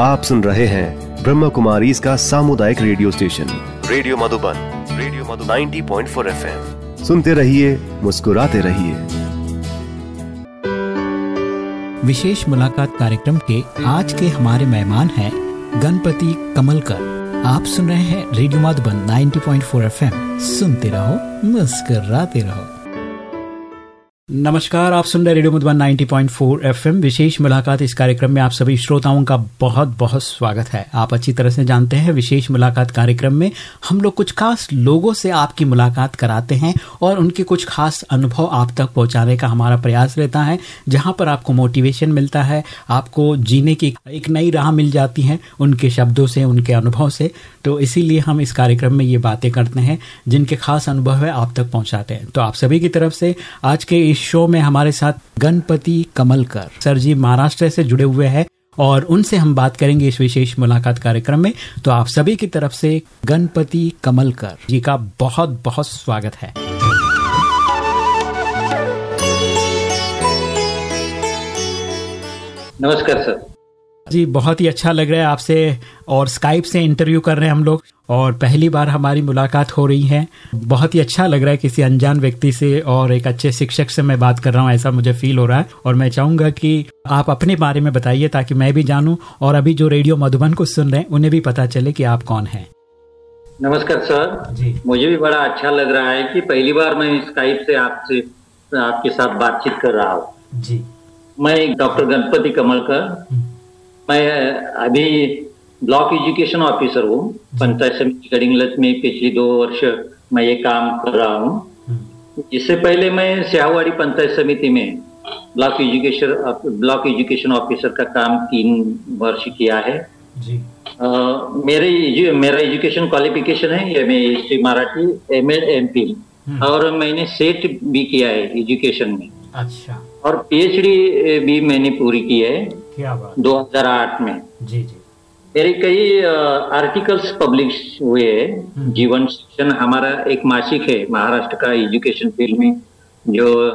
आप सुन रहे हैं ब्रह्म कुमारी इसका सामुदायिक radio station. Radio Madhuban radio Madhuban. 90.4 FM. सुनते रहिए, मुस्कुराते रहिए। विशेष मुलाकात कार्यक्रम के आज के हमारे मेहमान हैं गणपति कमलकर। आप सुन रहे हैं रेडियो मधुबन 90.4 एफएम। सुनते रहो, मुस्कराते रहो। नमस्कार, आप सुन रहे रेडियो मधुबन 90.4 एफएम। विशेष मुलाकात इस कार्यक्रम में आप सभी श्रोताओं का बहुत बहुत स्वागत है। आप अच्छी तरह से जानते हैं, विशेष मुलाकात कार्यक्रम में हम लोग कुछ खास लोगों से आपकी मुलाकात कराते हैं और उनके कुछ खास अनुभव आप तक पहुँचाने का हमारा प्रयास रहता है, जहाँ पर आपको मोटिवेशन मिलता है, आपको जीने की एक नई राह मिल जाती है, उनके शब्दों से, उनके अनुभव से। तो इसीलिए हम इस कार्यक्रम में ये बातें करते हैं, जिनके खास अनुभव है आप तक पहुंचाते हैं। तो आप सभी की तरफ़ से आज के इस शो में हमारे साथ गणपति कमलकर सर जी महाराष्ट्र से जुड़े हुए हैं और उनसे हम बात करेंगे इस विशेष मुलाकात कार्यक्रम में। तो आप सभी की तरफ़ से गणपति कमलकर जी का बहुत बहुत स्वागत है। नमस्कार सर। जी बहुत ही अच्छा लग रहा है आपसे और स्काइप से इंटरव्यू कर रहे हैं हम लोग और पहली बार हमारी मुलाकात हो रही है। बहुत ही अच्छा लग रहा है किसी अनजान व्यक्ति से और एक अच्छे शिक्षक से मैं बात कर रहा हूँ ऐसा मुझे फील हो रहा है और मैं चाहूँगा कि आप अपने बारे में बताइए ताकि मैं भी जानूं और अभी जो रेडियो मधुबन को सुन रहे हैं उन्हें भी पता चले कि आप कौन हैं। नमस्कार सर। जी। मुझे भी बड़ा अच्छा लग रहा है कि पहली बार मैं स्काइप से आपसे आपके साथ बातचीत कर रहा हूँ। जी। मैं डॉक्टर गणपति कमलकर मैं अभी ब्लॉक एजुकेशन ऑफिसर हूँ। पंचायत समिति गढ़िंगलत में पिछले दो वर्ष मैं ये काम कर रहा हूँ। इससे पहले मैं सिहावाड़ी पंचायत समिति में block education block education officer का काम तीन वर्ष किया है। जी। मेरे मेरा एजुकेशन क्वालिफिकेशन है M history Marathi M Ed M P. और मैंने सेट भी किया है एजुकेशन में। अच्छा। और पीएचडी भी मैंने पूरी की है। क्या बात 2008 में। जी जी। मेरे कई आर्टिकल्स पब्लिश हुए हैं। जीवन शिक्षण हमारा एक मासिक है महाराष्ट्र का एजुकेशन फ़ील्ड में जो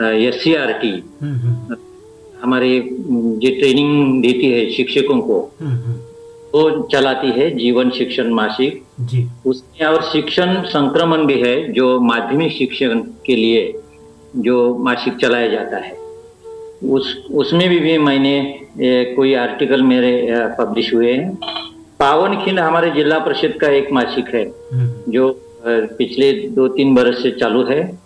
एस सी आर टी हम्म हम्म। हमारे जो ट्रेनिंग देती है शिक्षकों को हम्म, हम्म, वो चलाती है जीवन शिक्षण मासिक। जी। उसमें और शिक्षण संक्रमण भी है जो माध्यमिक शिक्षण के लिए जो मासिक चलाया जाता है। उस उसमें भी, भी मैंने ए, कोई आर्टिकल मेरे पब्लिश हुए हैं। पावन खिंड हमारे जिला परिषद का एक मासिक है हम्म, जो पिछले दो तीन बरस से चालू है।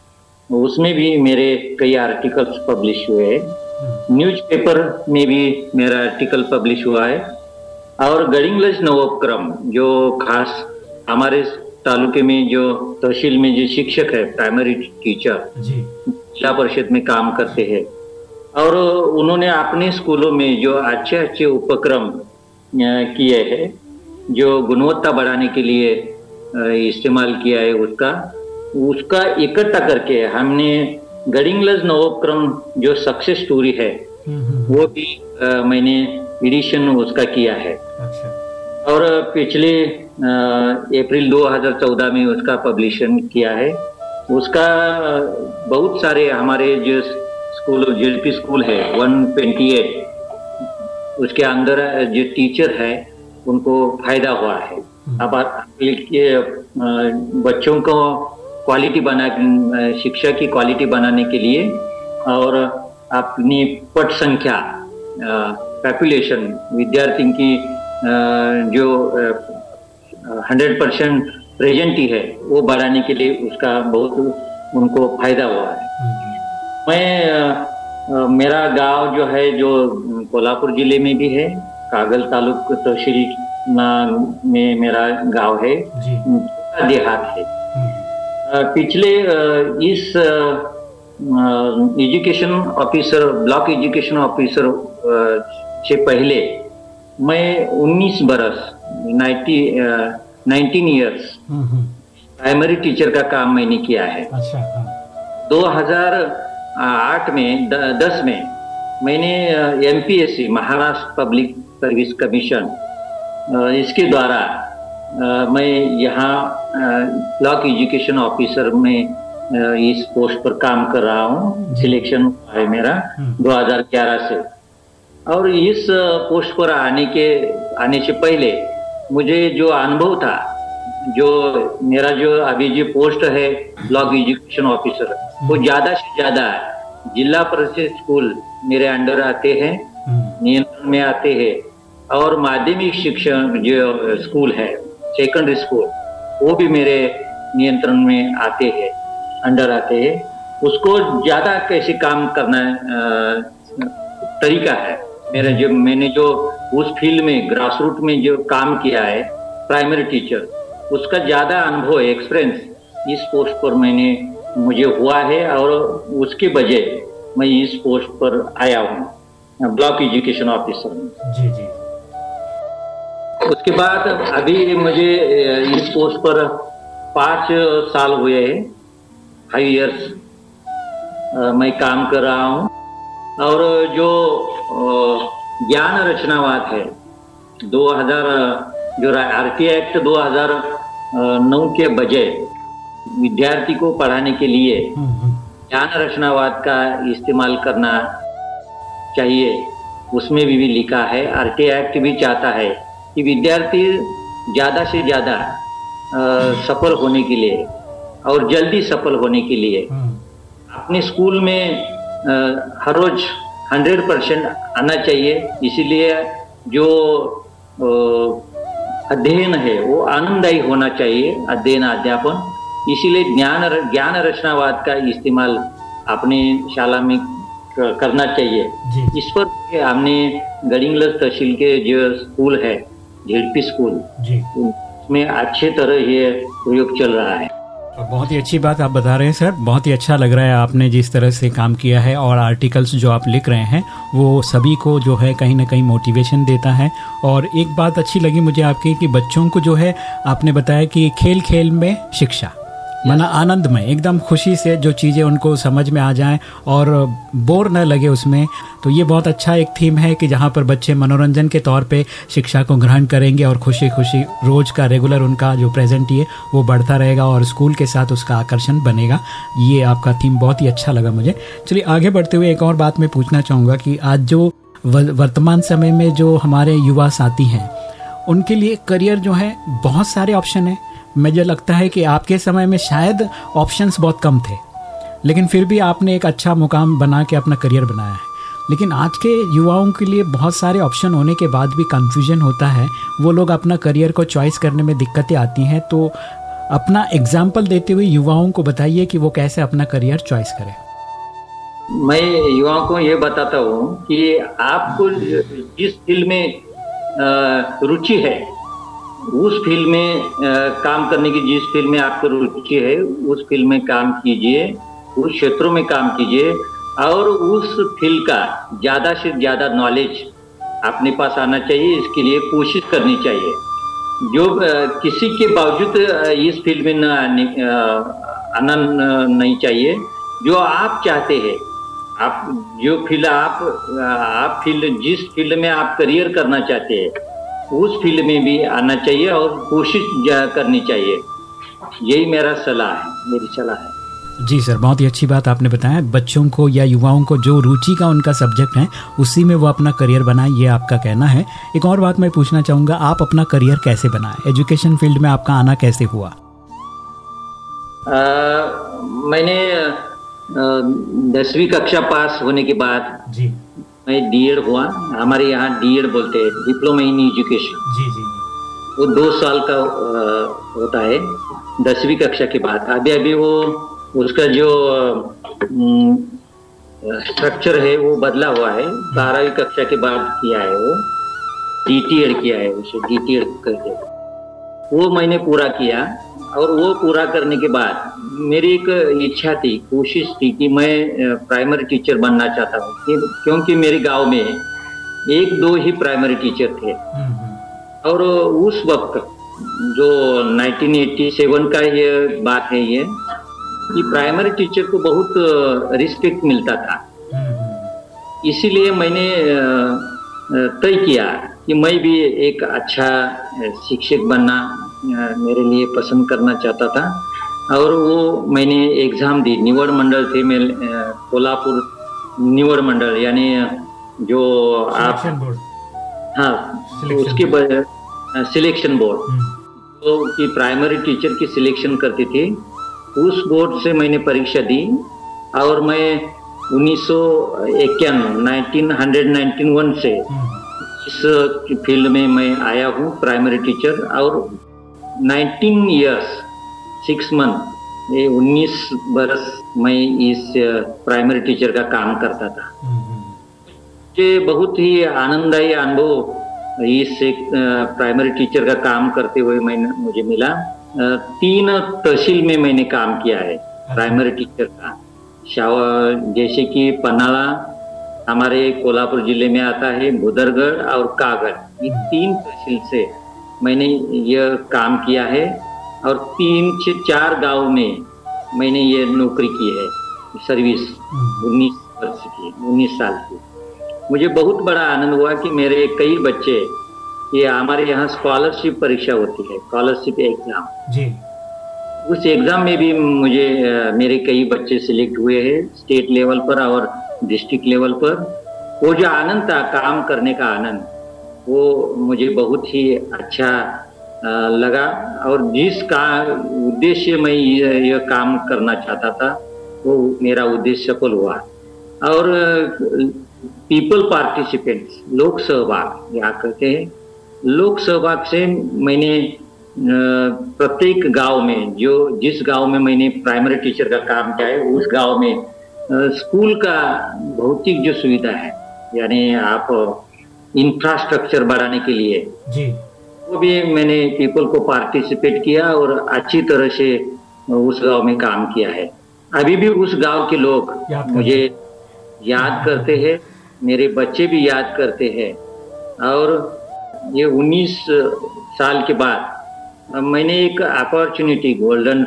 उसमें भी मेरे कई आर्टिकल्स पब्लिश हुए हैं। न्यूज़पेपर में भी मेरा आर्टिकल पब्लिश हुआ है। और गड़िंगलज नवोपक्रम जो खास हमारे तालुके में जो तहसील में जो शिक्षक है प्राइमरी टीचर जिला परिषद में काम करते हैं। और उन्होंने अपने स्कूलों में जो अच्छे अच्छे उपक्रम किए हैं जो गुणवत्ता बढ़ाने के लिए इस्तेमाल किया है उसका उसका इकट्ठा करके हमने गड़िंगलज नवोपक्रम जो सक्सेस स्टोरी है वो भी अ, मैंने एडिशन उसका किया है। अच्छा। और पिछले अप्रैल 2014 में उसका पब्लिशन किया है। उसका बहुत सारे हमारे जो स्कूल जेलपी स्कूल है 128 उसके अंदर जो टीचर है उनको फ़ायदा हुआ है। अब ये बच्चों को क्वालिटी बना शिक्षा की क्वालिटी बनाने के लिए और अपनी पट संख्या पॉपुलेशन विद्यार्थी की जो हंड्रेड परसेंट प्रेजेंटी है वो बढ़ाने के लिए उसका बहुत उनको फ़ायदा हुआ है। मैं मेरा गाँव जो है जो कोल्हापुर ज़िले में भी है कागल तालुक तहसील तो में मेरा गाँव है देहात है। हम्म। पिछले इस education officer block education officer से पहले मैं 19 बरस 19 इयर्स हम्म, हम्म। प्राइमरी टीचर का काम मैंने किया है। अच्छा, हाँ। 2000 आठ में द, दस में मैंने M Maharashtra public service commission इसके द्वारा मैं यहाँ ब्लॉक एजुकेशन ऑफिसर में इस पोस्ट पर काम कर रहा हूँ हम्म। सिलेक्शन हुआ है मेरा हम्म। 2011 से। और इस पोस्ट पर आने के आने से पहले मुझे जो अनुभव था जो मेरा जो अभी जो पोस्ट है ब्लॉक एजुकेशन ऑफिसर वो ज़्यादा से ज़्यादा जिला परिषद स्कूल मेरे अंडर आते हैं नियंत्रण में आते हैं और माध्यमिक शिक्षण जो स्कूल है सेकेंडरी स्कूल वो भी मेरे नियंत्रण में आते हैं अंडर आते हैं। उसको ज़्यादा कैसे काम करना तरीका है मेरा जो मैंने जो उस फ़ील्ड में ग्रास रूट में जो काम किया है प्राइमरी टीचर उसका ज़्यादा अनुभव एक्सपीरियंस इस पोस्ट पर मैंने मुझे हुआ है और उसके बजाय मैं इस पोस्ट पर आया हूँ ब्लॉक एजुकेशन ऑफिसर जी जी। उसके बाद अभी मुझे इस पोस्ट पर पाँच साल हुए हैं फाइव इयर्स मैं काम कर रहा हूँ। और जो ज्ञान रचनावाद है 2000 जो आर टी एक्ट 2009 के बजाय विद्यार्थी को पढ़ाने के लिए ज्ञान रचनावाद का इस्तेमाल करना चाहिए। उसमें भी, भी लिखा है आर एक्ट भी चाहता है कि विद्यार्थी ज़्यादा से ज़्यादा सफल होने के लिए और जल्दी सफल होने के लिए अपने स्कूल में आ, हर रोज हंड्रेड परसेंट आना चाहिए। इसीलिए जो अध्ययन है वो आनंददायी होना चाहिए अध्ययन अध्यापन। इसीलिए ज्ञान ज्ञान रचनावाद का इस्तेमाल अपने शाला में करना चाहिए। इस पर हमने गड़िंगलस तहसील के जो स्कूल है झेडपी स्कूल उसमें अच्छे तरह ये प्रयोग चल रहा है। बहुत ही अच्छी बात आप बता रहे हैं, सर। बहुत ही अच्छा लग रहा है आपने जिस तरह से काम किया है और आर्टिकल्स जो आप लिख रहे हैं, वो सभी को जो है कहीं ना कहीं मोटिवेशन देता है। और एक बात अच्छी लगी मुझे आपकी कि बच्चों को जो है, आपने बताया कि खेल खेल में शिक्षा। मना आनंद में, एकदम खुशी से जो चीज़ें उनको समझ में आ जाएँ और बोर न लगे उसमें। तो ये बहुत अच्छा एक थीम है कि जहाँ पर बच्चे मनोरंजन के तौर पे शिक्षा को ग्रहण करेंगे और खुशी खुशी रोज का रेगुलर उनका जो प्रेजेंट ये, वो बढ़ता रहेगा और स्कूल के साथ उसका आकर्षण बनेगा। ये आपका थीम बहुत ही अच्छा लगा मुझे। चलिए, आगे बढ़ते हुए एक और बात मैं पूछना चाहूँगा कि आज जो वर्तमान समय में जो हमारे युवा साथी हैं, उनके लिए करियर जो है, बहुत सारे ऑप्शन हैं। मुझे लगता है कि आपके समय में शायद ऑप्शंस बहुत कम थे, लेकिन फिर भी आपने एक अच्छा मुकाम बना के अपना करियर बनाया है। लेकिन आज के युवाओं के लिए बहुत सारे ऑप्शन होने के बाद भी कन्फ्यूज़न होता है। वो लोग अपना करियर को चॉइस करने में दिक्कतें आती हैं तो अपना एग्ज़ाम्पल देते हुए युवाओं को बताइए कि वो कैसे अपना करियर चॉइस करें। मैं युवाओं को ये बताता हूँ कि आपको जिस फ़ील्ड में रुचि है उस फ़ील्ड में आ, काम करने की जिस फ़ील्ड में आपको रुचि है उस फ़ील्ड में काम कीजिए उस क्षेत्रों में काम कीजिए और उस फ़ील्ड का ज़्यादा से ज़्यादा नॉलेज अपने पास आना चाहिए इसके लिए कोशिश करनी चाहिए। जो किसी के बावजूद इस फ़ील्ड में न आने आना नहीं चाहिए जो आप चाहते हैं। आप जो फ़ील्ड आप आप फ़ील्ड जिस फ़ील्ड में आप करियर करना चाहते हैं उस फ़ील्ड में भी आना चाहिए और कोशिश करनी चाहिए। यही मेरा सलाह है मेरी सलाह है। जी सर बहुत ही अच्छी बात आपने बताया। बच्चों को या युवाओं को जो रुचि का उनका सब्जेक्ट है उसी में वो अपना करियर बनाए ये आपका कहना है। एक और बात मैं पूछना चाहूँगा आप अपना करियर कैसे बनाए? एजुकेशन फ़ील्ड में आपका आना कैसे हुआ? आ, मैंने दसवीं कक्षा पास होने के बाद जी। मैं डीएड हुआ। हमारे यहाँ डीएड बोलते हैं डिप्लोमा इन एजुकेशन जी जी वो दो साल का होता है दसवीं कक्षा के बाद। अभी अभी वो उसका जो स्ट्रक्चर है वो बदला हुआ है। बारहवीं कक्षा के बाद किया है वो। डीटीएड किया है उसे डीटीएड करके। वो मैंने पूरा किया और वो पूरा करने के बाद मेरी एक इच्छा थी कोशिश थी कि मैं प्राइमरी टीचर बनना चाहता हूँ। क्योंकि मेरे गाँव में एक दो ही प्राइमरी टीचर थे। और उस वक्त जो 1987 का ये बात है ये कि प्राइमरी टीचर को बहुत रिस्पेक्ट मिलता था। इसीलिए मैंने तय किया कि मैं भी एक अच्छा शिक्षक बनना मेरे लिए पसंद करना चाहता था। और वो मैंने एग्ज़ाम दी निवड़ मंडल थे मैं कोल्हापुर निवड़ मंडल यानी जो आप हाँ तो उसके सिलेक्शन बोर्ड जो कि प्राइमरी टीचर की सिलेक्शन करती थी उस बोर्ड से मैंने परीक्षा दी। और मैं उन्नीस सौ इक्यानवे नाइनटीन से इस फ़ील्ड में मैं आया हूँ प्राइमरी टीचर और 19 इयर्स सिक्स मंथ ये 19 बरस मैं इस प्राइमरी टीचर का काम करता था। मुझे बहुत ही आनंददायी अनुभव इस प्राइमरी टीचर का काम करते हुए मैंने मुझे मिला। तीन तहसील में मैंने काम किया है प्राइमरी टीचर का। जैसे कि पन्नाला हमारे कोल्हापुर ज़िले में आता है भुदरगढ़ और कागढ़। ये तीन तहसील से मैंने यह काम किया है और तीन से चार गाँव में मैंने ये नौकरी की है सर्विस उन्नीस वर्ष की उन्नीस साल की। मुझे बहुत बड़ा आनंद हुआ कि मेरे कई बच्चे ये हमारे यहाँ स्कॉलरशिप परीक्षा होती है स्कॉलरशिप एग्ज़ाम जी। उस एग्ज़ाम में भी मुझे मेरे कई बच्चे सिलेक्ट हुए हैं स्टेट लेवल पर और डिस्ट्रिक्ट लेवल पर। वो जो आनंद था, काम करने का आनंद, वो मुझे बहुत ही अच्छा लगा। और जिस का, उद्देश्य मैं यह काम करना चाहता था, वो मेरा उद्देश्य सफल हुआ। और पीपल पार्टिसिपेंट्स लोक सहभाग या कहते हैं। लोक सहभाग से मैंने प्रत्येक गाँव में जो जिस गाँव में मैंने प्राइमरी टीचर का काम किया है उस गाँव में स्कूल का भौतिक जो सुविधा है यानी आप इंफ्रास्ट्रक्चर बढ़ाने के लिए जी। वो भी मैंने पीपल को पार्टिसिपेट किया और अच्छी तरह से उस गाँव में काम किया है। अभी भी उस गाँव के लोग याद मुझे याद करते हैं मेरे बच्चे भी याद करते हैं। और ये 19 साल के बाद मैंने एक अपॉर्चुनिटी गोल्डन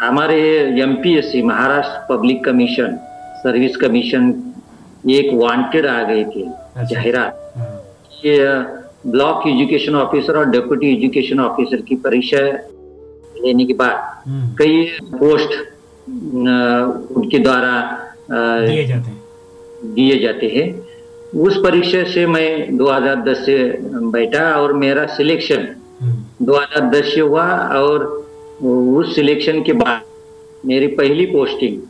हमारे MPSC Maharashtra public commission service commission एक वांटेड आ गए थे अच्छा। जाहिरात। ये ब्लॉक एजुकेशन ऑफिसर और डेप्यूटी एजुकेशन ऑफिसर की परीक्षा लेने के बाद हम्म। कई पोस्ट उनके द्वारा दिए जाते हैं दिए जाते हैं उस परीक्षा से मैं 2010 से बैठा और मेरा सिलेक्शन 2010 हम्म। से हुआ और उस सिलेक्शन के बाद मेरी पहली पोस्टिंग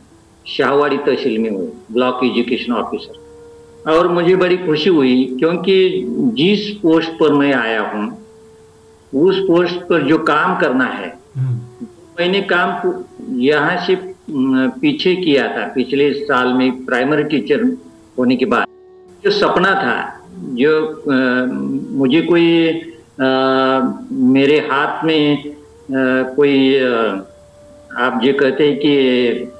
शाहवाड़ी तहसील में हुई, ब्लॉक एजुकेशन ऑफिसर और मुझे बड़ी खुशी हुई क्योंकि जिस पोस्ट पर मैं आया हूँ, उस पोस्ट पर जो काम करना है। मैंने काम यहाँ से पीछे किया था पिछले साल में प्राइमरी टीचर होने के बाद जो सपना था जो आ, मुझे कोई आ, मेरे हाथ में आ, कोई आ, आप जो कहते हैं कि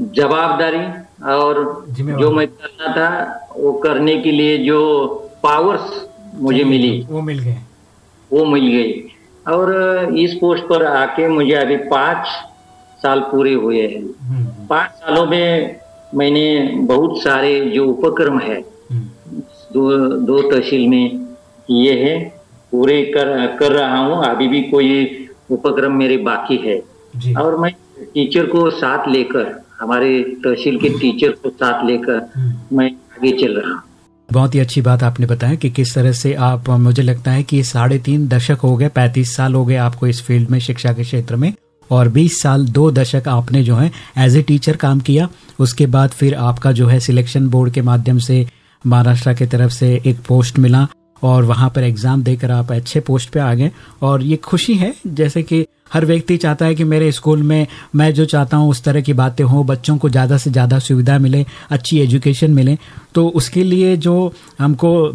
जवाबदारी और जो मैं करना था वो करने के लिए जो पावर्स मुझे मिली। वो मिल गए। वो मिल गई। और इस पोस्ट पर आके मुझे अभी पाँच साल पूरे हुए हैं। हम्म। पाँच सालों में मैंने बहुत सारे जो उपक्रम है। दो दो तहसील में किए हैं पूरे कर कर रहा हूँ अभी भी कोई उपक्रम मेरे बाकी है और मैं टीचर को साथ लेकर हमारे तहसील के टीचर को साथ लेकर हम्म। मैं आगे चल रहा हूँ बहुत ही अच्छी बात आपने बताया कि किस तरह से आप मुझे लगता है कि साढ़े तीन दशक हो गए पैंतीस साल हो गए आपको इस फ़ील्ड में शिक्षा के क्षेत्र में और 20 साल दो दशक आपने जो है एज ए टीचर काम किया। उसके बाद फिर आपका जो है सिलेक्शन बोर्ड के माध्यम से महाराष्ट्र की तरफ़ से एक पोस्ट मिला और वहाँ पर एग्ज़ाम देकर आप अच्छे पोस्ट पे आ गए। और ये खुशी है, जैसे कि हर व्यक्ति चाहता है कि मेरे स्कूल में मैं जो चाहता हूँ, उस तरह की बातें हों, बच्चों को ज़्यादा से ज़्यादा सुविधा मिले, अच्छी एजुकेशन मिले। तो उसके लिए जो हमको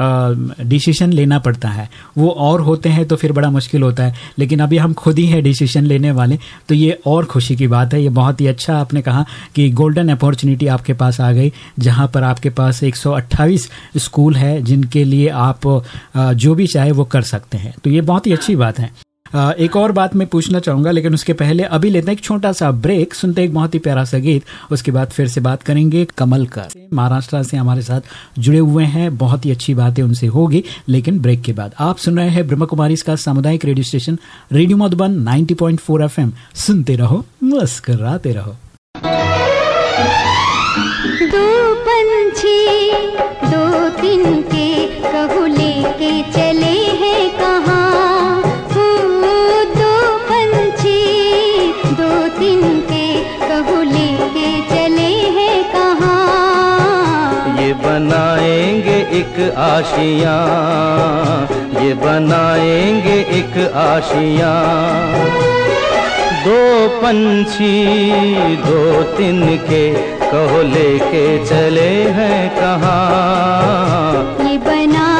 डिसीज़न लेना पड़ता है। वो और होते हैं तो फिर बड़ा मुश्किल होता है। लेकिन अभी हम खुद ही हैं डिसीज़न लेने वाले तो ये और खुशी की बात है। ये बहुत ही अच्छा आपने कहा कि गोल्डन अपॉर्चुनिटी आपके पास आ गई, जहाँ पर आपके पास 128 स्कूल है, जिनके लिए आप जो भी चाहे वो कर सकते हैं। तो ये बहुत ही अच्छी बात है। एक और बात मैं पूछना चाहूँगा, लेकिन उसके पहले अभी लेते हैं एक छोटा सा ब्रेक, सुनते एक बहुत ही प्यारा सा गीत, उसके बाद फिर से बात करेंगे कमल कर महाराष्ट्र से हमारे साथ जुड़े हुए हैं, बहुत ही अच्छी बातें उनसे होगी, लेकिन ब्रेक के बाद आप सुन रहे हैं ब्रह्म कुमारी का सामुदायिक radio station, radio Madhuban 90.4 FM. सुनते रहो, मस्कराते रहो। एक आशिया, ये बनाएँगे एक आशिया। दो पंछी, दो तीन के कहो लेके चले हैं कहाँ? ये बनाएँगे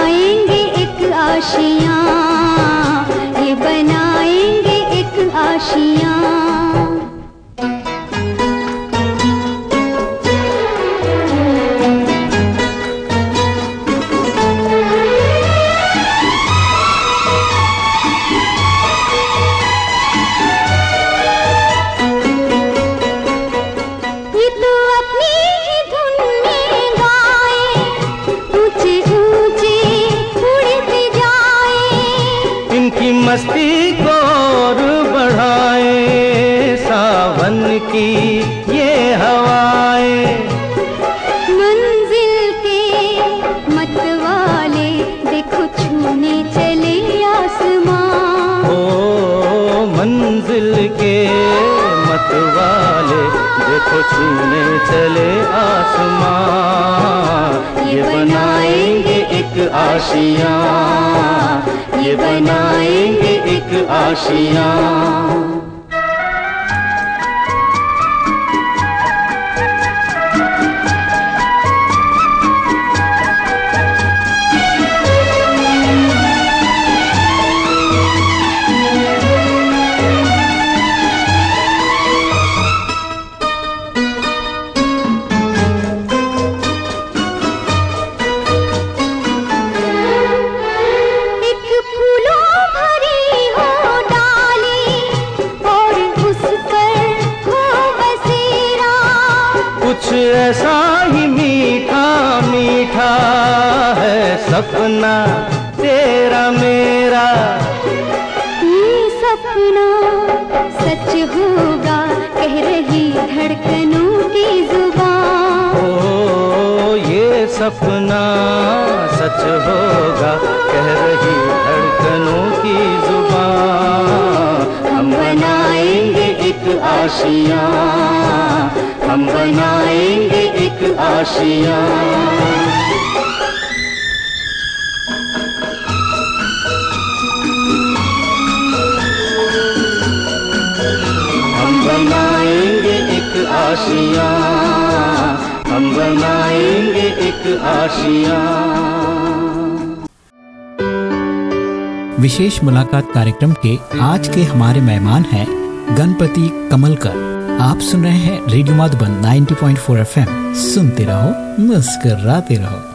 आशिया। ये बनाएँगे एक आशिया। सपना सच होगा, कह रही धड़कनों की ज़ुबान। हम बनाएँगे एक आशिया, हम बनाएँगे एक आशिया। विशेष मुलाकात कार्यक्रम के आज के हमारे मेहमान हैं गणपति कमलकर। आप सुन रहे हैं रेडियो मधुबन 90.4 एफएम। सुनते रहो, मुस्कराते रहो।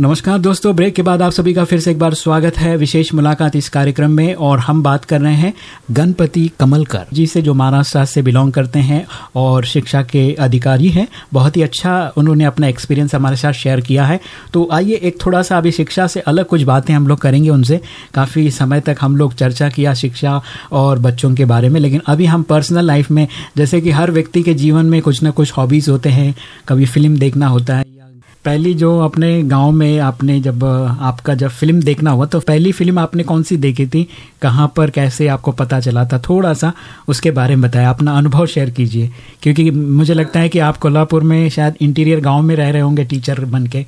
नमस्कार दोस्तों, ब्रेक के बाद आप सभी का फिर से एक बार स्वागत है। विशेष मुलाकात इस कार्यक्रम में और हम बात कर रहे हैं गणपति कमलकर जी से, जो महाराष्ट्र से बिलोंग करते हैं और शिक्षा के अधिकारी हैं। बहुत ही अच्छा उन्होंने अपना एक्सपीरियंस हमारे साथ शेयर किया है। तो आइए एक थोड़ा सा अभी शिक्षा से अलग कुछ बातें हम लोग करेंगे उनसे। काफ़ी समय तक हम लोग चर्चा किया शिक्षा और बच्चों के बारे में, लेकिन अभी हम पर्सनल लाइफ में, जैसे कि हर व्यक्ति के जीवन में कुछ ना कुछ हॉबीज़ होते हैं। कभी फ़िल्म देखना होता है पहली जो अपने गाँव में आपने जब आपका जब फ़िल्म देखना हुआ तो पहली फ़िल्म आपने कौन सी देखी थी? कहाँ पर, कैसे आपको पता चला था? थोड़ा सा उसके बारे में बताया अपना अनुभव शेयर कीजिए। क्योंकि मुझे लगता है कि आप कोल्हापुर में शायद इंटीरियर गाँव में रह रहे होंगे टीचर बन के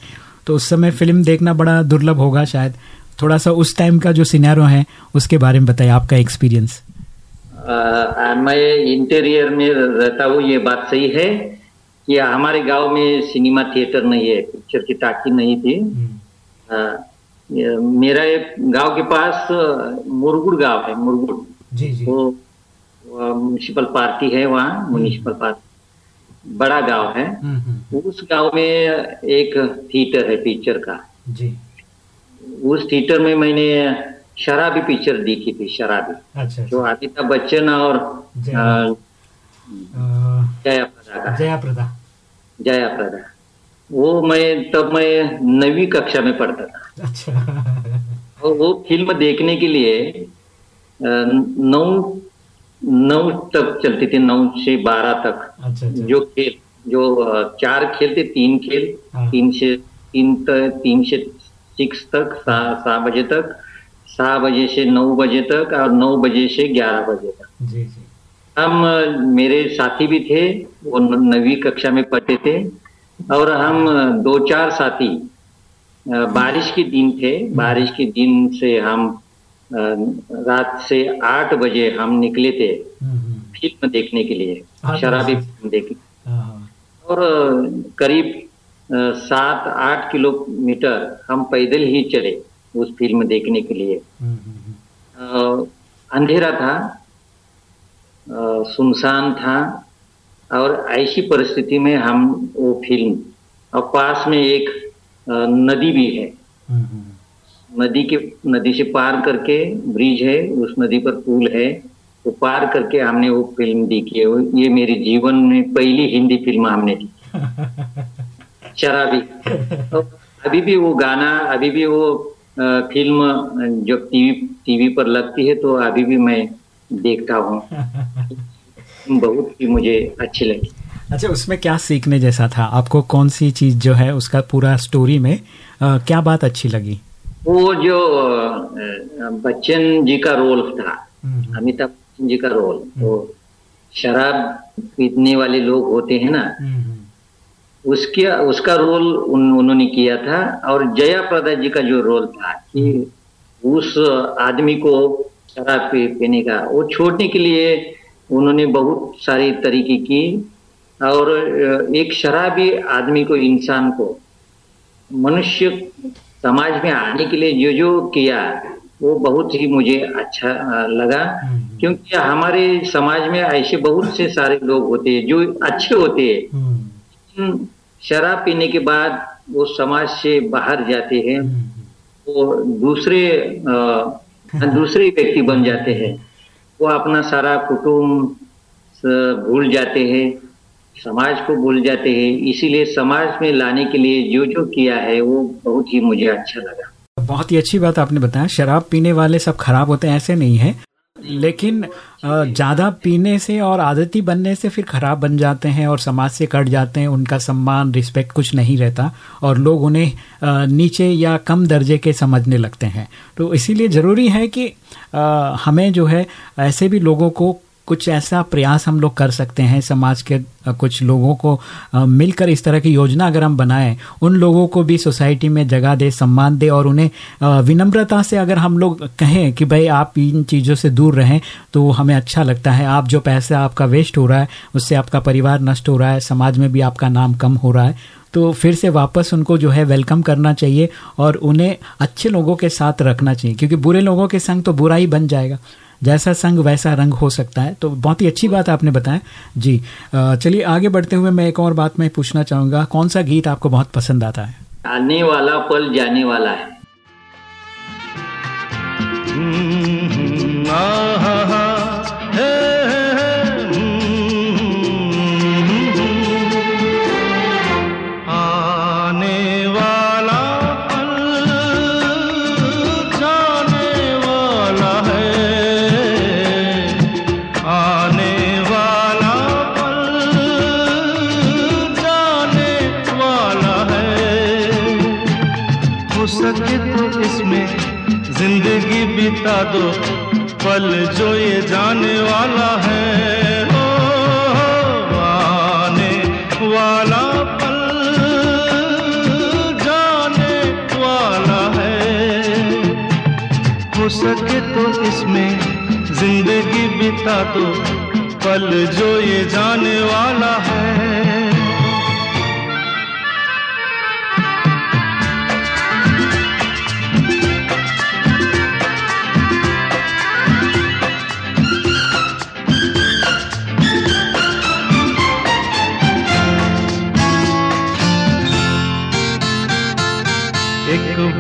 तो उस समय फ़िल्म देखना बड़ा दुर्लभ होगा शायद। थोड़ा सा उस टाइम का जो सिनेरो है, उसके बारे में बताइए आपका एक्सपीरियंस मैं इंटीरियर में रहता हूँ, ये बात सही है। कि हमारे गाँव में सिनेमा थिएटर नहीं है पिक्चर की टाकी नहीं थी। आ, हम्म। मेरा एक गाँव के पास मुरगुड़ गाँव है मुरगुड़। जी जी। वो म्यूनिसिपल पार्टी है वहाँ म्यूनिसिपल पार्टी बड़ा गाँव है। हम्म, उस गाँव में एक थिएटर है पिक्चर का। जी। उस थिएटर में मैंने शराबी पिक्चर देखी थी शराबी। अच्छा, जो अच्छा। अमिताभ बच्चन और जया प्रदा जया प्रदा जया प्रदा वो मैं तब मैं नवी कक्षा में पढ़ता था। अच्छा। और वो फ़िल्म देखने के लिए नौ नौ तक चलती थी नौ से बारह तक। अच्छा, अच्छा। जो खेल जो चार खेल थे तीन खेल हाँ। तीन से तीन त- तीन से सिक्स तक सात बजे तक सात बजे से नौ बजे तक और नौ बजे से ग्यारह बजे तक। जी जी। हम मेरे साथी भी थे वो नवी कक्षा में पढ़ते थे और हम दो चार साथी बारिश के दिन थे बारिश के दिन से हम रात से आठ बजे हम निकले थे फ़िल्म देखने के लिए शराबी फ़िल्म देखने। और करीब सात आठ किलोमीटर हम पैदल ही चले उस फ़िल्म देखने के लिए। अंधेरा था सुनसान था और ऐसी परिस्थिति में हम वो फ़िल्म और पास में एक नदी भी है। नदी के नदी से पार करके ब्रिज है उस नदी पर पुल है वो पार करके हमने वो फ़िल्म देखी है। ये मेरे जीवन में पहली हिंदी फ़िल्म हमने देखी। शराबी। तो अभी भी वो गाना अभी भी वो फ़िल्म जब टीवी टीवी पर लगती है तो अभी भी मैं देखता हूँ। बहुत ही मुझे अच्छी लगी। अच्छा उसमें क्या सीखने जैसा था? आपको कौन सी चीज़ जो है उसका पूरा स्टोरी में अ, क्या बात अच्छी लगी? वो जो बच्चन जी का रोल था हम्म, अमिताभ बच्चन जी का रोल तो शराब पीने वाले लोग होते हैं ना हम्म, हम्म, उसके उसका रोल उन, उन्होंने किया था और जया प्रदा जी का जो रोल था कि उस आदमी को शराब पी, पीने का। वो छोड़ने के लिए उन्होंने बहुत सारी तरीके की और एक शराबी आदमी को इंसान को मनुष्य समाज में आने के लिए जो जो किया वो बहुत ही मुझे अच्छा लगा। हम्म। क्योंकि हमारे समाज में ऐसे बहुत से सारे लोग होते हैं जो अच्छे होते हैं। हम्म, शराब पीने के बाद वो समाज से बाहर जाते हैं। हम्म, वो दूसरे अ, दूसरे व्यक्ति बन जाते हैं। वो अपना सारा कुटुंब भूल जाते हैं, समाज को भूल जाते हैं। इसीलिए समाज में लाने के लिए जो जो किया है, वो बहुत ही मुझे अच्छा लगा। बहुत ही अच्छी बात आपने बताया। शराब पीने वाले सब खराब होते हैं, ऐसे नहीं है। लेकिन ज़्यादा पीने से और आदती बनने से फिर खराब बन जाते हैं और समाज से कट जाते हैं, उनका सम्मान, रिस्पेक्ट कुछ नहीं रहता और लोग उन्हें नीचे या कम दर्जे के समझने लगते हैं। तो इसीलिए ज़रूरी है कि हमें जो है ऐसे भी लोगों को कुछ ऐसा प्रयास हम लोग कर सकते हैं, समाज के कुछ लोगों को मिलकर इस तरह की योजना अगर हम बनाएँ, उन लोगों को भी सोसाइटी में जगह दे, सम्मान दे और उन्हें विनम्रता से अगर हम लोग कहें कि भाई आप इन चीज़ों से दूर रहें तो हमें अच्छा लगता है। आप जो पैसा आपका वेस्ट हो रहा है, उससे आपका परिवार नष्ट हो रहा है, समाज में भी आपका नाम कम हो रहा है तो फिर से वापस उनको जो है वेलकम करना चाहिए और उन्हें अच्छे लोगों के साथ रखना चाहिए, क्योंकि बुरे लोगों के संग तो बुरा ही बन जाएगा। जैसा संग वैसा रंग हो सकता है। तो बहुत ही अच्छी बात आपने बताया। जी चलिए आगे बढ़ते हुए मैं एक और बात मैं पूछना चाहूँगा। कौन सा गीत आपको बहुत पसंद आता है? आने वाला पल जाने वाला है। हम्म, आहा, हा, हे, बिता दो पल जो ये जाने वाला है। वाला पल जाने वाला है। हो सके तो इसमें ज़िंदगी बिता दो, पल जो ये जाने वाला है।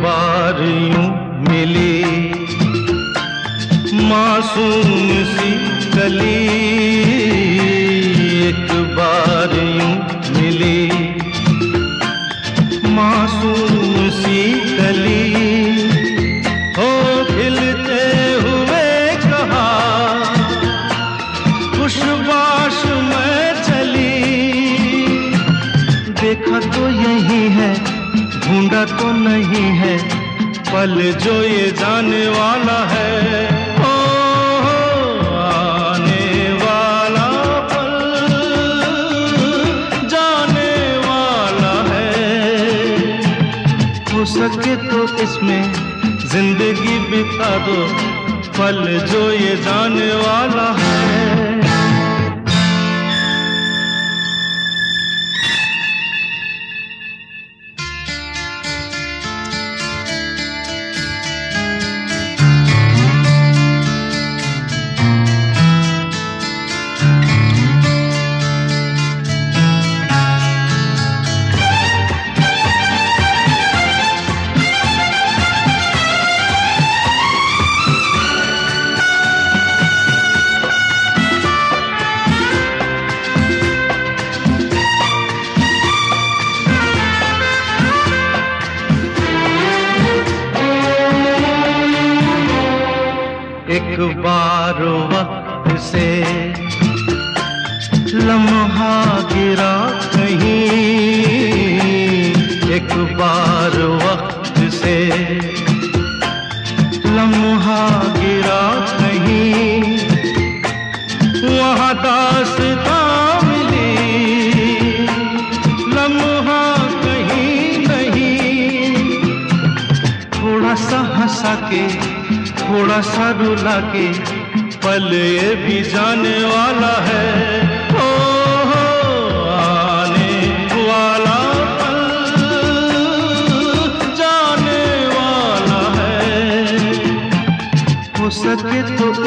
बार यूँ मिली। मासूम सी कली एक बार यूँ मिली। ऐसा तो नहीं है पल जो ये जाने वाला है। ओ, वाला पल जाने वाला है। हो सके तो इसमें ज़िंदगी बिता दो पल जो ये जाने वाला है।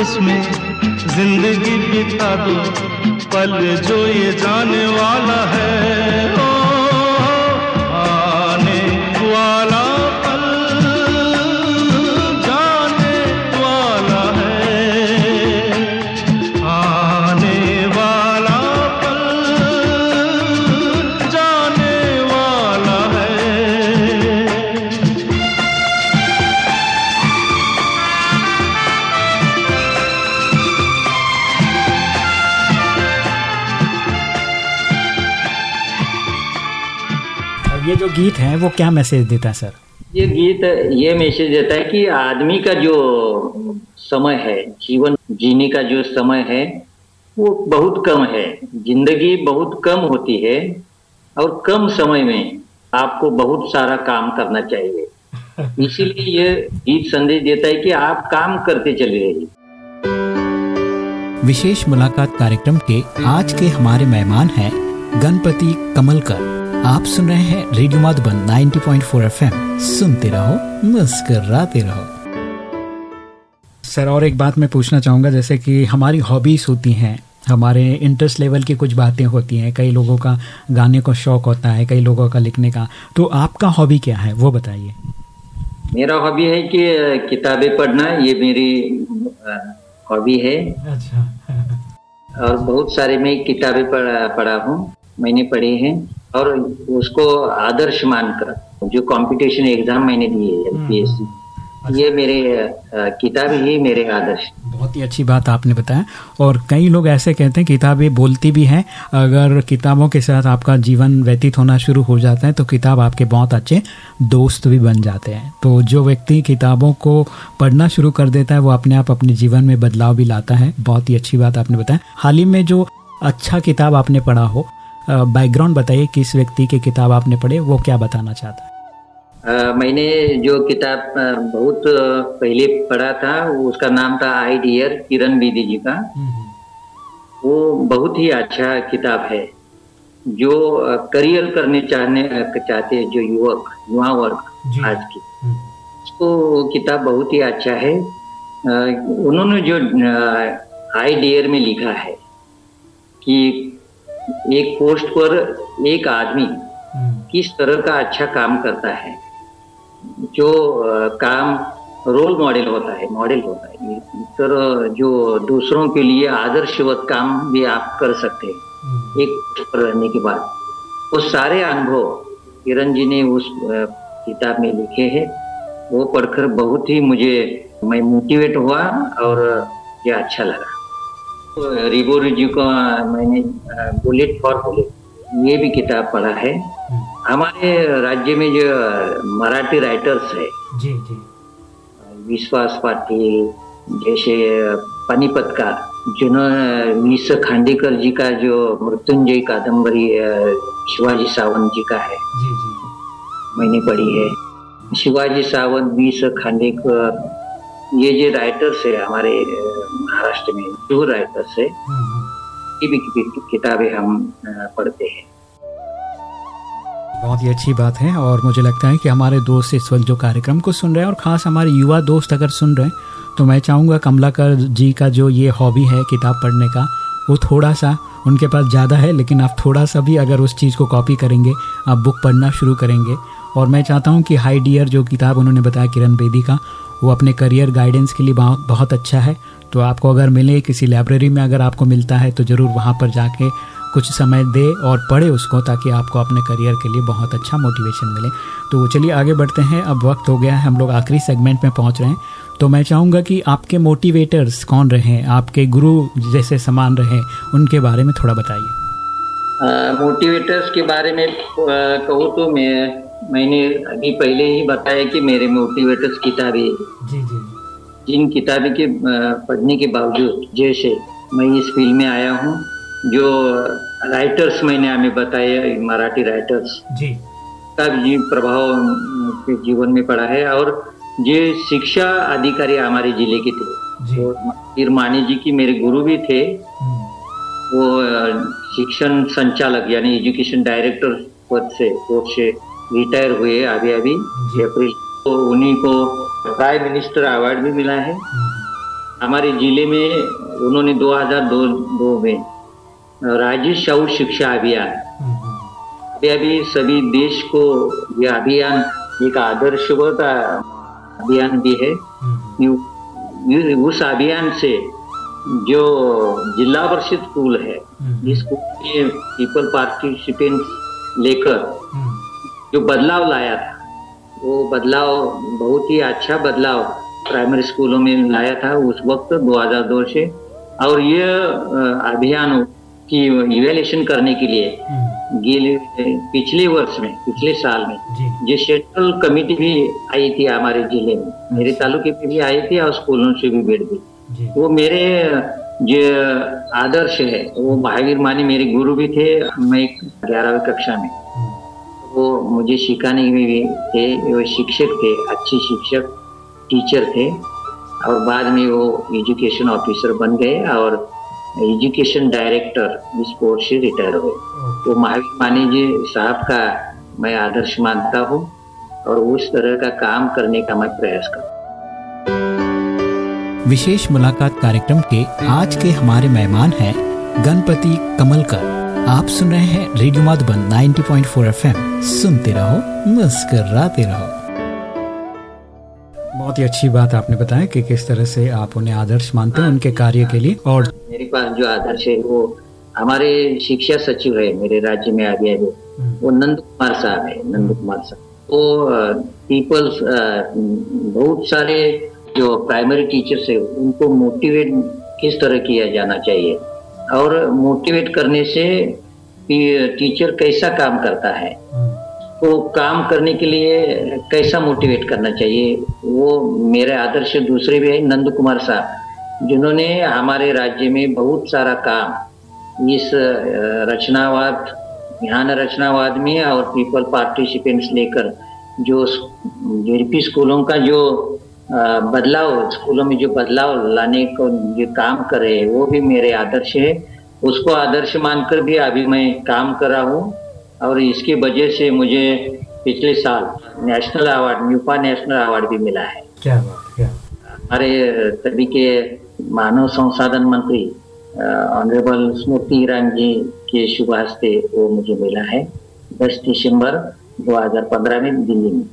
तो इसमें ज़िंदगी बिता दो पल जो ये जाने वाला है। ओ गीत है वो क्या मैसेज देता है सर ये गीत ये मैसेज देता है कि आदमी का जो समय है जीवन जीने का जो समय है वो बहुत कम है। ज़िंदगी बहुत कम होती है और कम समय में आपको बहुत सारा काम करना चाहिए। इसीलिए ये गीत संदेश देता है कि आप काम करते चले रहिए। विशेष मुलाकात कार्यक्रम के आज के हमारे मेहमान हैं गणपति कमलकर। आप सुन रहे हैं रेडियो माधुबन 90.4 एफएम। सुनते रहो मुस्कराते रहो। सर और एक बात मैं पूछना चाहूँगा जैसे कि हमारी हॉबीज होती हैं हमारे इंटरेस्ट लेवल की कुछ बातें होती हैं कई लोगों का गाने को शौक होता है कई लोगों का लिखने का तो आपका हॉबी क्या है वो बताइए। मेरा हॉबी है कि किताबें पढ़ना ये मेरी हॉबी है। अच्छा। और बहुत सारे मैं किताबें पढ़ा पढ़ा हूँ मैंने पढ़ी हैं। और उसको आदर्श मानकर जो कंपटीशन एग्ज़ाम मैंने दिए एलपीएससी ये मेरे किताब ही मेरे आदर्श बहुत ही अच्छी बात आपने बताया। और कई लोग ऐसे कहते हैं किताबें बोलती भी हैं अगर किताबों के साथ आपका जीवन व्यतीत होना शुरू हो जाता है तो किताब आपके बहुत अच्छे दोस्त भी बन जाते हैं। तो जो व्यक्ति किताबों को पढ़ना शुरू कर देता है वो अपने आप अपने जीवन में बदलाव भी लाता है। बहुत ही अच्छी बात आपने बताया। हाल ही में जो अच्छा किताब आपने पढ़ा हो बैकग्राउंड बताइए किस व्यक्ति की किताब आपने पढ़े वो क्या बताना चाहता है? मैंने जो किताब बहुत पहले पढ़ा था उसका नाम था आई डियर किरण बेदी जी का। वो बहुत ही अच्छा किताब है जो करियर करने चाहने चाहते हैं जो युवक युवा वर्ग आज की। उसको वो किताब बहुत ही अच्छा है। उन्होंने जो आई डियर में लिखा है कि एक पोस्ट पर एक आदमी किस तरह का अच्छा काम करता है जो काम रोल मॉडल होता है मॉडल होता है इस तरह जो दूसरों के लिए आदर्शवत काम भी आप कर सकते हैं। एक पोस्ट पर रहने के बाद वो सारे अनुभव किरण जी ने उस किताब में लिखे हैं। वो पढ़कर बहुत ही मुझे मैं मोटिवेट हुआ और मुझे अच्छा लगा। रिबोरी जी का मैंने बुलेट फॉर बुलेट ये भी किताब पढ़ा है। हमारे राज्य में जो मराठी राइटर्स है जी जी। विश्वास पाटिल जैसे पानीपत का जिन्होंने वीस खांडेकर जी का जो मृत्युंजय कादम्बरी शिवाजी सावंत जी का है जी जी। मैंने पढ़ी है। शिवाजी सावंत वीस खांडेकर ये जो राइटर्स है हमारे महाराष्ट्र में जो राइटर्स है भी किताबें हम पढ़ते हैं। बहुत ही अच्छी बात है और मुझे लगता है कि हमारे दोस्त इस वक्त जो कार्यक्रम को सुन रहे हैं और ख़ास हमारे युवा दोस्त अगर सुन रहे हैं तो मैं चाहूँगा कमलाकर जी का जो ये हॉबी है किताब पढ़ने का वो थोड़ा सा उनके पास ज़्यादा है लेकिन आप थोड़ा सा भी अगर उस चीज़ को कॉपी करेंगे आप बुक पढ़ना शुरू करेंगे और मैं चाहता हूँ कि हाई डियर जो किताब उन्होंने बताया किरण बेदी का, वो अपने करियर गाइडेंस के लिए बहुत अच्छा है। तो आपको अगर मिले किसी लाइब्रेरी में, अगर आपको मिलता है तो ज़रूर वहाँ पर जाके कुछ समय दे और पढ़े उसको, ताकि आपको अपने करियर के लिए बहुत अच्छा मोटिवेशन मिले। तो चलिए आगे बढ़ते हैं। अब वक्त हो गया है, हम लोग आखिरी सेगमेंट में पहुँच रहे हैं। तो मैं चाहूँगा कि आपके मोटिवेटर्स कौन रहे, आपके गुरु जैसे समान रहे, उनके बारे में थोड़ा बताइए। मोटिवेटर्स के बारे में कहूँ तो मैं मैंने अभी पहले ही बताया कि मेरे मोटिवेटर्स किताबें जी जी। जिन किताबें के पढ़ने के बावजूद जैसे मैं इस फ़ील्ड में आया हूँ जो राइटर्स मैंने हमें बताया मराठी राइटर्स जी। का भी प्रभाव जीवन में पड़ा है और ये शिक्षा अधिकारी हमारे ज़िले के थे। फिर मानी जी की मेरे गुरु भी थे। हम्म, वो शिक्षण संचालक यानी एजुकेशन डायरेक्टर पद से पोस्ट से रिटायर हुए अभी अभी अप्रैल तो उन्हीं को प्राइम मिनिस्टर अवार्ड भी मिला है। हम्म, हमारे ज़िले में उन्होंने 2002 दो में राज्य शौर शिक्षा अभियान हम्म, अभी अभी सभी देश को यह अभियान एक आदर्शवत अभियान भी है। हम्म, उस अभियान से जो जिला परिषद स्कूल है हम्म, इस स्कूल में पीपल पार्टिसिपेंट लेकर हम्म, जो बदलाव लाया था वो बदलाव बहुत ही अच्छा बदलाव प्राइमरी स्कूलों में लाया था उस वक्त 2002 से। और ये अभियान की इवेल्यूशन करने के लिए हम्म, गेले पिछले वर्ष में पिछले साल में जी। सेंट्रल कमेटी भी आई थी हमारे ज़िले में मेरे तालुके में भी आई थी और स्कूलों से भी बैठ गई वो मेरे जो आदर्श है वो महावीर मानी मेरे गुरु भी थे मैं ग्यारहवीं कक्षा में। वो मुझे सिखाने में भी थे, वो शिक्षक थे, अच्छे शिक्षक टीचर थे। और बाद में वो एजुकेशन ऑफिसर बन गए और एजुकेशन डायरेक्टर इस पोस्ट से रिटायर हुए। तो महावीर मानी जी साहब का मैं आदर्श मानता हूँ और उस तरह का काम करने का मैं प्रयास करता विशेष मुलाकात कार्यक्रम के आज के हमारे मेहमान हैं गणपति कमलकर। आप सुन रहे हैं रेडियो मधुबन 90.4 एफएम। सुनते रहो मुस्कराते रहो। बहुत ही अच्छी बात आपने बताया कि किस तरह से आप उन्हें आदर्श मानते हैं उनके कार्य के लिए और मेरे पास जो आदर्श है वो हमारे शिक्षा सचिव है मेरे राज्य में अभी अभी वो नंद कुमार साहब है नंद कुमार साहब। वो पीपल्स बहुत सारे जो प्राइमरी टीचर्स है उनको मोटिवेट किस तरह किया जाना चाहिए? और मोटिवेट करने से टीचर कैसा काम करता है। तो काम करने के लिए कैसा मोटिवेट करना चाहिए वो मेरे आदर्श दूसरे भी है नंद कुमार साहब जिन्होंने हमारे राज्य में बहुत सारा काम इस रचनावाद ध्यान रचनावाद में और पीपल पार्टिसिपेंट्स लेकर जो जेडपी स्कूलों का जो बदलाव स्कूलों में जो बदलाव लाने को जो काम कर रहे हैं वो भी मेरे आदर्श है। उसको आदर्श मानकर भी अभी मैं काम कर रहा हूँ और इसकी वजह से मुझे पिछले साल national award NUEPA national award भी मिला है। क्या बात क्या? हमारे तभी के मानव संसाधन मंत्री ऑनरेबल स्मृति ईरानी जी के शुभ हस्ते वो मुझे मिला है। 10 दिसंबर 2015 में दिल्ली में।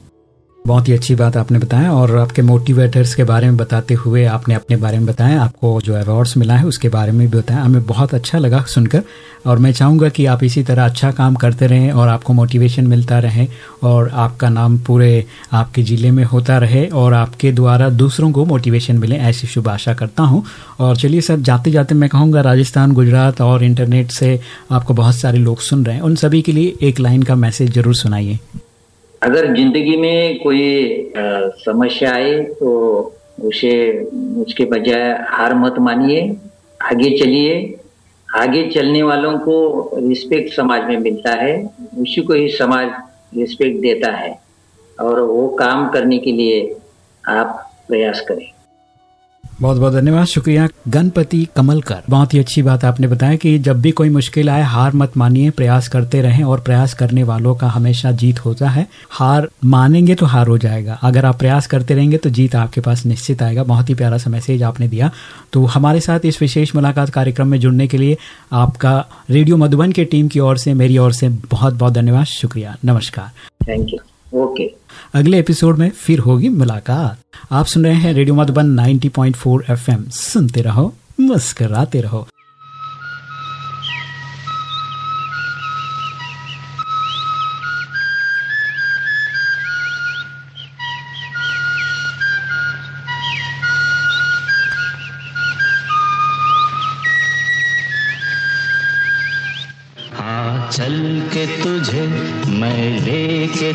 बहुत ही अच्छी बात आपने बताया और आपके मोटिवेटर्स के बारे में बताते हुए आपने अपने बारे में बताया, आपको जो अवार्ड्स मिला है उसके बारे में भी बताया। हमें बहुत अच्छा लगा सुनकर और मैं चाहूँगा कि आप इसी तरह अच्छा काम करते रहें और आपको मोटिवेशन मिलता रहे और आपका नाम पूरे आपके ज़िले में होता रहे और आपके द्वारा दूसरों को मोटिवेशन मिले, ऐसी शुभ आशा करता हूँ। और चलिए सर जाते जाते मैं कहूँगा राजस्थान, गुजरात और इंटरनेट से आपको बहुत सारे लोग सुन रहे हैं। उन सभी के लिए एक लाइन का मैसेज ज़रूर सुनाइए। अगर ज़िंदगी में कोई समस्या आए तो उसे, उसके बजाय हार मत मानिए, आगे चलिए। आगे चलने वालों को रिस्पेक्ट समाज में मिलता है, उसी को ही समाज रिस्पेक्ट देता है। और वो काम करने के लिए आप प्रयास करें। बहुत बहुत धन्यवाद। शुक्रिया, गणपति कमलकर। बहुत ही अच्छी बात आपने बताया कि जब भी कोई मुश्किल आए, हार मत मानिए, प्रयास करते रहें और प्रयास करने वालों का हमेशा जीत होता है। हार मानेंगे तो हार हो जाएगा। अगर आप प्रयास करते रहेंगे तो जीत आपके पास निश्चित आएगा। बहुत ही प्यारा सा मैसेज आपने दिया। तो हमारे साथ इस विशेष मुलाकात कार्यक्रम में जुड़ने के लिए आपका रेडियो मधुबन के टीम की ओर से, मेरी ओर से बहुत बहुत धन्यवाद। शुक्रिया। नमस्कार। Thank you okay. अगले एपिसोड में फिर होगी मुलाकात। आप सुन रहे हैं रेडियो मधुबन 90.4 एफएम। सुनते रहो, मुस्कराते रहो।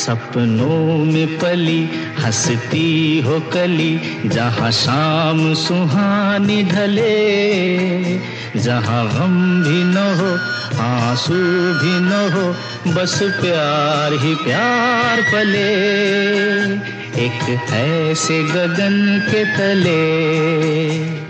सपनों में पली, हंसती हो कली, जहाँ शाम सुहानी ढले, जहाँ गम भी न हो, आँसू भी न हो, बस प्यार ही प्यार पले। एक ऐसे गगन के तले।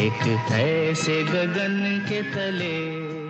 एक ऐसे गगन के तले।